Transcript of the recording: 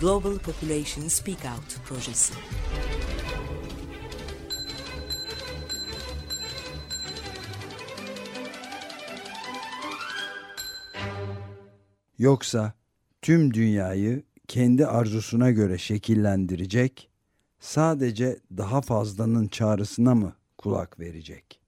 Global Population Speak Out projesi. Yoksa tüm dünyayı kendi arzusuna göre şekillendirecek, sadece daha fazlanın çağrısına mı kulak verecek?